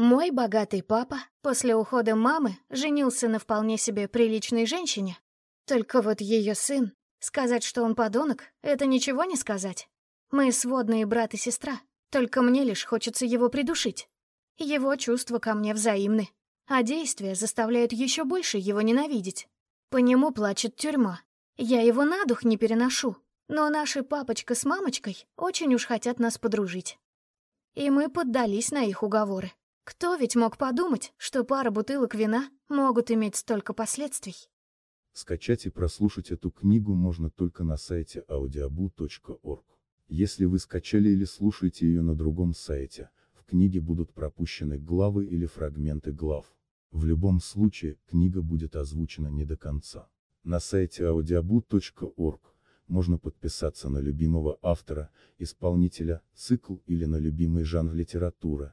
Мой богатый папа после ухода мамы женился на вполне себе приличной женщине. Только вот ее сын, сказать, что он подонок, это ничего не сказать. Мы сводные брат и сестра, только мне лишь хочется его придушить. Его чувства ко мне взаимны, а действия заставляют еще больше его ненавидеть. По нему плачет тюрьма. Я его на дух не переношу, но наши папочка с мамочкой очень уж хотят нас подружить. И мы поддались на их уговоры. Кто ведь мог подумать, что пара бутылок вина могут иметь столько последствий? Скачать и прослушать эту книгу можно только на сайте audiobu.org. Если вы скачали или слушаете ее на другом сайте, в книге будут пропущены главы или фрагменты глав. В любом случае, книга будет озвучена не до конца. На сайте audiobu.org можно подписаться на любимого автора, исполнителя, цикл или на любимый жанр литературы,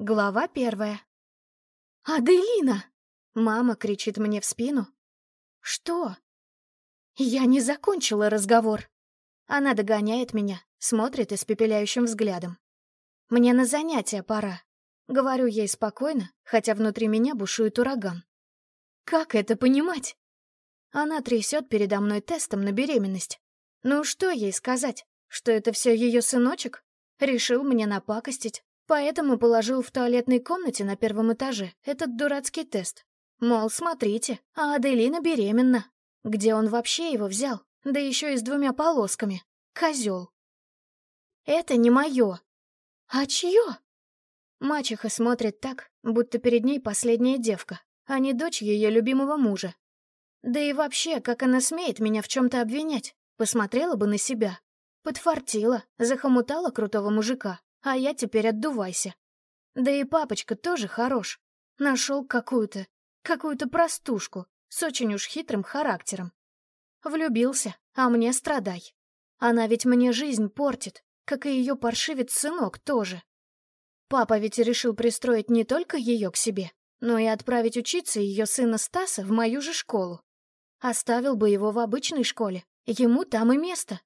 Глава первая. «Аделина!» — мама кричит мне в спину. «Что?» «Я не закончила разговор». Она догоняет меня, смотрит испепеляющим взглядом. «Мне на занятия пора», — говорю ей спокойно, хотя внутри меня бушует ураган. «Как это понимать?» Она трясет передо мной тестом на беременность. Ну что ей сказать? Что это все ее сыночек? Решил мне напакостить, поэтому положил в туалетной комнате на первом этаже этот дурацкий тест. Мол, смотрите, а Аделина беременна. Где он вообще его взял? Да еще и с двумя полосками. Козел. Это не мое. А чье? Мачеха смотрит так, будто перед ней последняя девка, а не дочь ее любимого мужа. Да и вообще, как она смеет меня в чем-то обвинять? Посмотрела бы на себя. Подфартила, захомутала крутого мужика, а я теперь отдувайся. Да и папочка тоже хорош. Нашел какую-то, какую-то простушку с очень уж хитрым характером. Влюбился, а мне страдай. Она ведь мне жизнь портит, как и ее паршивец-сынок тоже. Папа ведь решил пристроить не только ее к себе, но и отправить учиться ее сына Стаса в мою же школу. Оставил бы его в обычной школе, Ему там и место.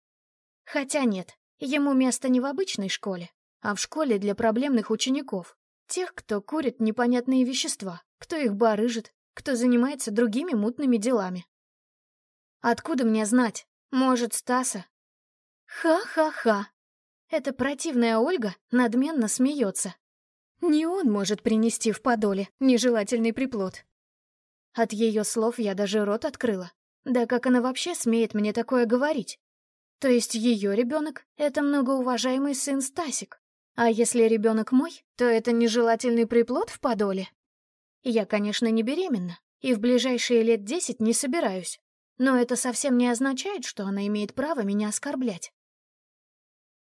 Хотя нет, ему место не в обычной школе, а в школе для проблемных учеников. Тех, кто курит непонятные вещества, кто их барыжит, кто занимается другими мутными делами. Откуда мне знать? Может, Стаса? Ха-ха-ха. Эта противная Ольга надменно смеется. Не он может принести в подоле нежелательный приплод. От ее слов я даже рот открыла. Да как она вообще смеет мне такое говорить? То есть ее ребенок — это многоуважаемый сын Стасик. А если ребенок мой, то это нежелательный приплод в подоле? Я, конечно, не беременна, и в ближайшие лет десять не собираюсь. Но это совсем не означает, что она имеет право меня оскорблять.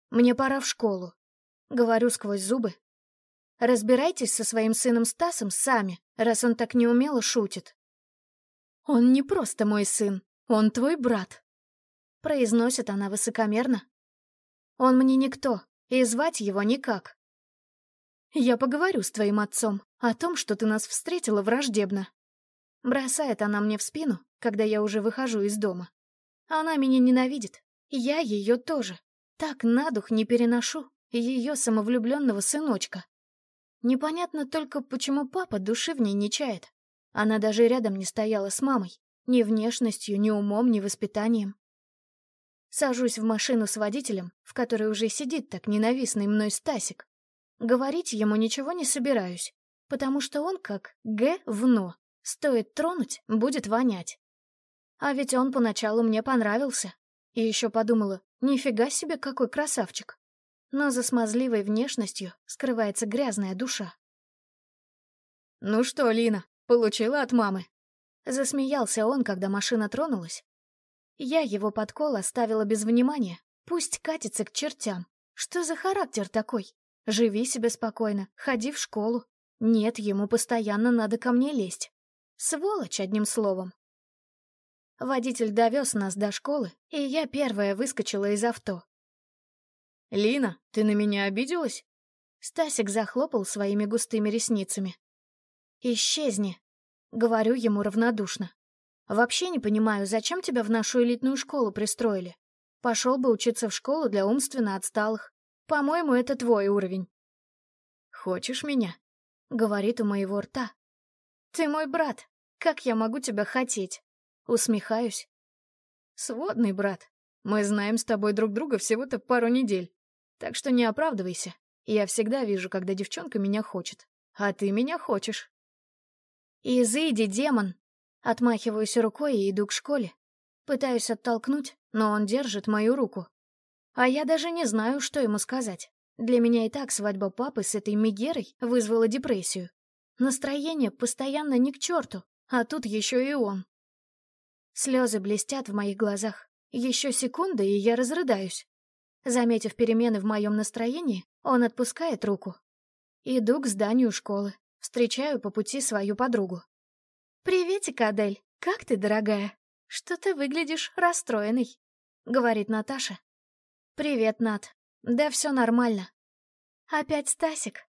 Мне пора в школу. Говорю сквозь зубы. Разбирайтесь со своим сыном Стасом сами, раз он так неумело шутит. «Он не просто мой сын, он твой брат», — произносит она высокомерно. «Он мне никто, и звать его никак. Я поговорю с твоим отцом о том, что ты нас встретила враждебно». Бросает она мне в спину, когда я уже выхожу из дома. Она меня ненавидит, я ее тоже. Так на дух не переношу ее самовлюбленного сыночка. Непонятно только, почему папа души в ней не чает. Она даже рядом не стояла с мамой, ни внешностью, ни умом, ни воспитанием. Сажусь в машину с водителем, в которой уже сидит так ненавистный мной Стасик. Говорить ему ничего не собираюсь, потому что он как говно. Стоит тронуть, будет вонять. А ведь он поначалу мне понравился. И еще подумала, нифига себе какой красавчик. Но за смазливой внешностью скрывается грязная душа. «Ну что, Лина, Получила от мамы. Засмеялся он, когда машина тронулась. Я его подкол оставила без внимания. Пусть катится к чертям. Что за характер такой? Живи себе спокойно, ходи в школу. Нет, ему постоянно надо ко мне лезть. Сволочь, одним словом. Водитель довез нас до школы, и я первая выскочила из авто. «Лина, ты на меня обиделась?» Стасик захлопал своими густыми ресницами. «Исчезни», — говорю ему равнодушно. «Вообще не понимаю, зачем тебя в нашу элитную школу пристроили? Пошел бы учиться в школу для умственно отсталых. По-моему, это твой уровень». «Хочешь меня?» — говорит у моего рта. «Ты мой брат. Как я могу тебя хотеть?» Усмехаюсь. «Сводный брат. Мы знаем с тобой друг друга всего-то пару недель. Так что не оправдывайся. Я всегда вижу, когда девчонка меня хочет. А ты меня хочешь». «Изыди, демон!» Отмахиваюсь рукой и иду к школе. Пытаюсь оттолкнуть, но он держит мою руку. А я даже не знаю, что ему сказать. Для меня и так свадьба папы с этой Мегерой вызвала депрессию. Настроение постоянно не к черту, а тут еще и он. Слезы блестят в моих глазах. Еще секунда, и я разрыдаюсь. Заметив перемены в моем настроении, он отпускает руку. Иду к зданию школы. Встречаю по пути свою подругу. «Приветик, Адель. Как ты, дорогая? Что ты выглядишь расстроенной?» — говорит Наташа. «Привет, Нат. Да все нормально. Опять Стасик?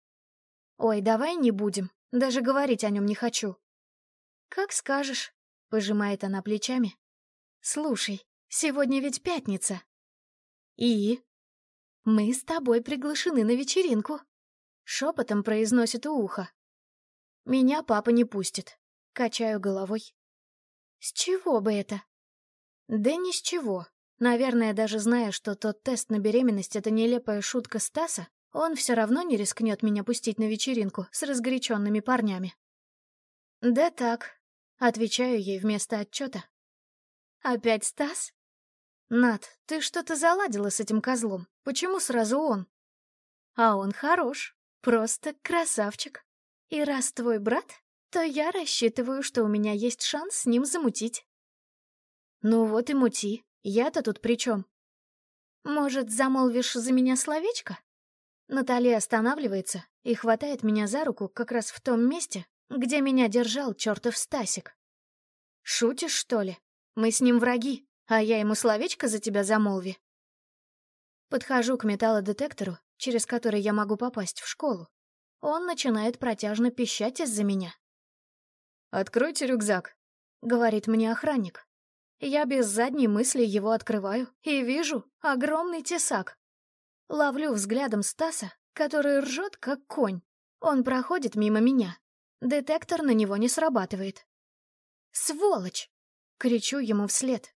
Ой, давай не будем. Даже говорить о нем не хочу. Как скажешь, пожимает она плечами. Слушай, сегодня ведь пятница. И? Мы с тобой приглашены на вечеринку. Шепотом произносит у уха. Меня папа не пустит. Качаю головой. С чего бы это? Да ни с чего. Наверное, даже зная, что тот тест на беременность — это нелепая шутка Стаса, он все равно не рискнет меня пустить на вечеринку с разгоряченными парнями. «Да так», — отвечаю ей вместо отчета. «Опять Стас?» «Над, ты что-то заладила с этим козлом. Почему сразу он?» «А он хорош. Просто красавчик. И раз твой брат, то я рассчитываю, что у меня есть шанс с ним замутить». «Ну вот и мути. Я-то тут при чем? Может, замолвишь за меня словечко? Наталья останавливается и хватает меня за руку как раз в том месте, где меня держал чертов Стасик. Шутишь, что ли? Мы с ним враги, а я ему словечко за тебя замолви. Подхожу к металлодетектору, через который я могу попасть в школу. Он начинает протяжно пищать из-за меня. «Откройте рюкзак», — говорит мне охранник. Я без задней мысли его открываю и вижу огромный тесак. Ловлю взглядом Стаса, который ржет, как конь. Он проходит мимо меня. Детектор на него не срабатывает. «Сволочь!» — кричу ему вслед.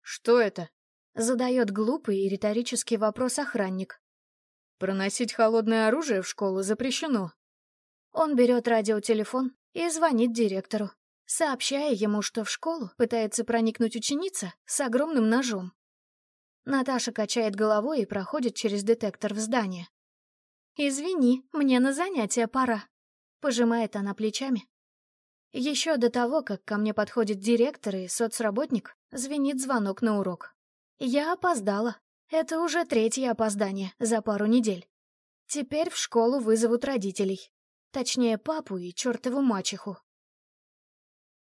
«Что это?» — задает глупый и риторический вопрос охранник. «Проносить холодное оружие в школу запрещено». Он берет радиотелефон и звонит директору сообщая ему, что в школу пытается проникнуть ученица с огромным ножом. Наташа качает головой и проходит через детектор в здание. «Извини, мне на занятия пора», — пожимает она плечами. Еще до того, как ко мне подходит директор и соцработник, звенит звонок на урок. Я опоздала. Это уже третье опоздание за пару недель. Теперь в школу вызовут родителей. Точнее, папу и чертову мачеху.